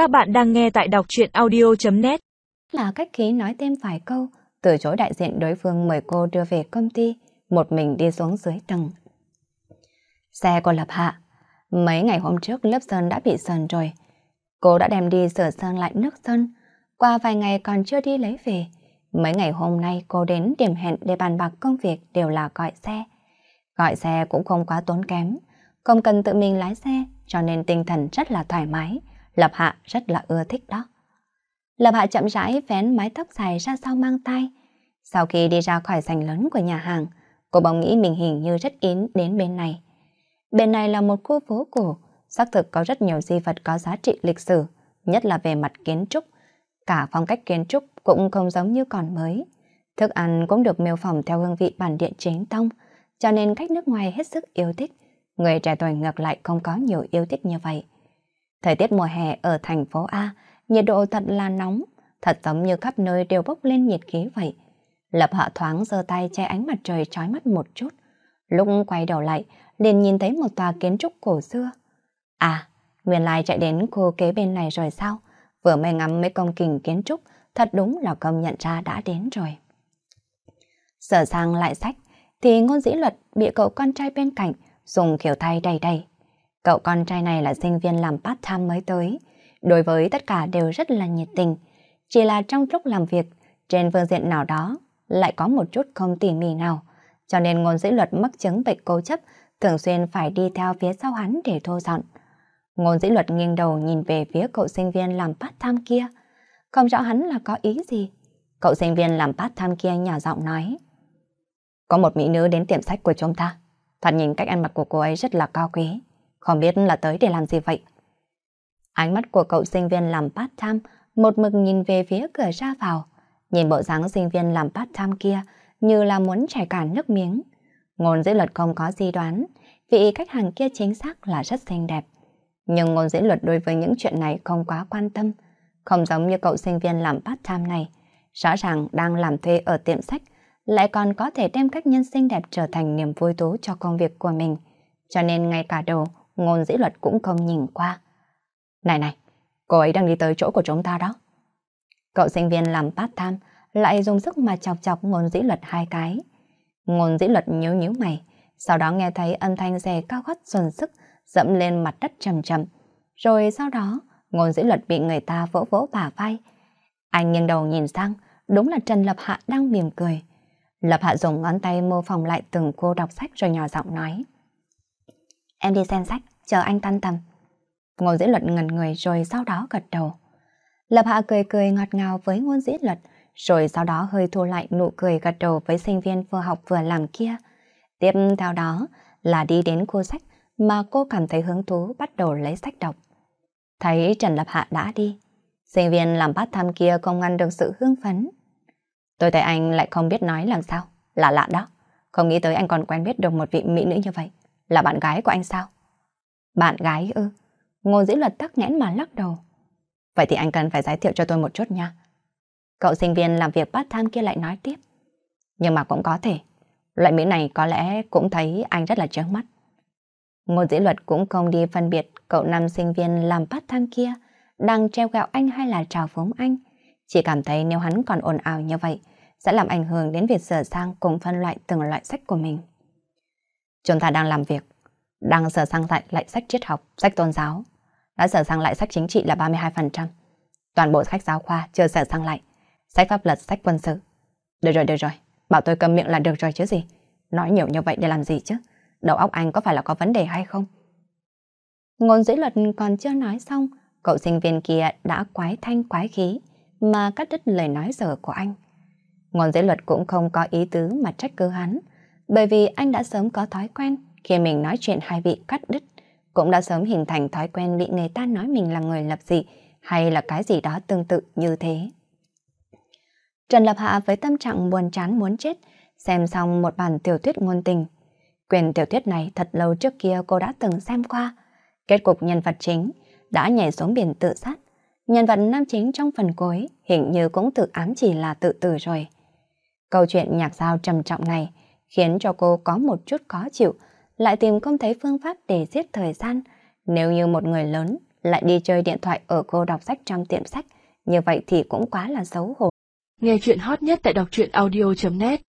Các bạn đang nghe tại đọc truyện audio.net Là cách khí nói thêm vài câu, từ chối đại diện đối phương mời cô đưa về công ty, một mình đi xuống dưới tầng. Xe của Lập Hạ. Mấy ngày hôm trước lớp sơn đã bị sơn rồi. Cô đã đem đi sửa sơn lại nước sơn. Qua vài ngày còn chưa đi lấy về. Mấy ngày hôm nay cô đến điểm hẹn để bàn bạc công việc đều là gọi xe. Gọi xe cũng không quá tốn kém. Không cần tự mình lái xe cho nên tinh thần rất là thoải mái. Lập Hạ rất là ưa thích đó. Lập Hạ chậm rãi vén mái tóc dài ra sau mang tay. Sau khi đi ra khỏi sành lớn của nhà hàng, cô bỗng nghĩ mình hình như rất yến đến bên này. Bên này là một khu phố cổ, xác thực có rất nhiều di vật có giá trị lịch sử, nhất là về mặt kiến trúc. Cả phong cách kiến trúc cũng không giống như còn mới. Thức ăn cũng được miêu phỏng theo hương vị bản địa chính tông, cho nên khách nước ngoài hết sức yêu thích. Người trẻ tuổi ngược lại không có nhiều yêu thích như vậy. Thời tiết mùa hè ở thành phố A, nhiệt độ thật là nóng, thật giống như khắp nơi đều bốc lên nhiệt khí vậy. Lập hạ thoáng giơ tay che ánh mặt trời trói mắt một chút. Lúc quay đầu lại, liền nhìn thấy một tòa kiến trúc cổ xưa. À, nguyên lai chạy đến khu kế bên này rồi sao? Vừa mới ngắm mấy công trình kiến trúc, thật đúng là công nhận ra đã đến rồi. Sở sang lại sách, thì ngôn dĩ luật bị cậu con trai bên cạnh dùng kiểu tay đầy đầy. Cậu con trai này là sinh viên làm part-time mới tới, đối với tất cả đều rất là nhiệt tình. Chỉ là trong lúc làm việc, trên phương diện nào đó lại có một chút không tỉ mỉ nào, cho nên ngôn dữ luật mắc chứng bệnh cố chấp, thường xuyên phải đi theo phía sau hắn để thô dọn. Ngôn dĩ luật nghiêng đầu nhìn về phía cậu sinh viên làm part-time kia, không rõ hắn là có ý gì. Cậu sinh viên làm part-time kia nhỏ giọng nói. Có một mỹ nữ đến tiệm sách của chúng ta. Thật nhìn cách ăn mặc của cô ấy rất là cao quý. Không biết là tới để làm gì vậy? Ánh mắt của cậu sinh viên làm part-time một mực nhìn về phía cửa ra vào. Nhìn bộ dáng sinh viên làm part-time kia như là muốn chảy cả nước miếng. Ngôn dĩ luật không có gì đoán, vị khách hàng kia chính xác là rất xinh đẹp. Nhưng ngôn dĩ luật đối với những chuyện này không quá quan tâm. Không giống như cậu sinh viên làm part-time này. Rõ ràng đang làm thuê ở tiệm sách, lại còn có thể đem các nhân xinh đẹp trở thành niềm vui thú cho công việc của mình. Cho nên ngay cả đồ, ngôn dĩ luật cũng không nhìn qua. Này này, cô ấy đang đi tới chỗ của chúng ta đó. Cậu sinh viên làm part-time lại dùng sức mà chọc chọc ngôn dĩ luật hai cái. Ngôn dĩ luật nhíu nhíu mày, sau đó nghe thấy âm thanh giày cao gót dồn sức dẫm lên mặt đất trầm trầm. Rồi sau đó, ngôn dĩ luật bị người ta vỗ vỗ bả vai. Anh nghiêng đầu nhìn sang, đúng là Trần Lập Hạ đang mỉm cười. Lập Hạ dùng ngón tay mô phỏng lại từng cô đọc sách rồi nhỏ giọng nói. Em đi xem sách, chờ anh tan tầm. ngô dĩ luật ngần người rồi sau đó gật đầu. Lập Hạ cười cười ngọt ngào với ngô dĩ luật, rồi sau đó hơi thu lại nụ cười gật đầu với sinh viên vừa học vừa làm kia. Tiếp theo đó là đi đến khu sách mà cô cảm thấy hứng thú bắt đầu lấy sách đọc. Thấy Trần Lập Hạ đã đi, sinh viên làm bát thăm kia không ngăn được sự hương phấn. Tôi thấy anh lại không biết nói làm sao, lạ lạ đó. Không nghĩ tới anh còn quen biết được một vị mỹ nữ như vậy. Là bạn gái của anh sao? Bạn gái ư? ngô dĩ luật tắc nghẽn mà lắc đầu. Vậy thì anh cần phải giới thiệu cho tôi một chút nha. Cậu sinh viên làm việc part-time kia lại nói tiếp. Nhưng mà cũng có thể. Loại mỹ này có lẽ cũng thấy anh rất là trướng mắt. ngô dĩ luật cũng không đi phân biệt cậu nam sinh viên làm part-time kia đang treo gạo anh hay là trào phúng anh. Chỉ cảm thấy nếu hắn còn ồn ào như vậy, sẽ làm ảnh hưởng đến việc sửa sang cùng phân loại từng loại sách của mình. Chúng ta đang làm việc, đang sửa sang lại lại sách triết học, sách tôn giáo. Đã sửa sang lại sách chính trị là 32%. Toàn bộ sách giáo khoa chưa sửa sang lại. Sách pháp luật, sách quân sự. Được rồi, được rồi. Bảo tôi cầm miệng là được rồi chứ gì. Nói nhiều như vậy để làm gì chứ? Đầu óc anh có phải là có vấn đề hay không? Ngôn dĩ luật còn chưa nói xong, cậu sinh viên kia đã quái thanh quái khí mà cắt đứt lời nói dở của anh. Ngôn dĩ luật cũng không có ý tứ mà trách cứ hắn, bởi vì anh đã sớm có thói quen khi mình nói chuyện hai vị cắt đứt, cũng đã sớm hình thành thói quen bị người ta nói mình là người lập dị hay là cái gì đó tương tự như thế. Trần Lập Hạ với tâm trạng buồn chán muốn chết, xem xong một bản tiểu thuyết ngôn tình. Quyền tiểu thuyết này thật lâu trước kia cô đã từng xem qua. Kết cục nhân vật chính đã nhảy xuống biển tự sát. Nhân vật nam chính trong phần cuối hình như cũng tự ám chỉ là tự tử rồi. Câu chuyện nhạc giao trầm trọng này khiến cho cô có một chút khó chịu, lại tìm không thấy phương pháp để giết thời gian. Nếu như một người lớn lại đi chơi điện thoại ở cô đọc sách trong tiệm sách, như vậy thì cũng quá là xấu hổ. Nghe chuyện hot nhất tại đọc truyện audio.net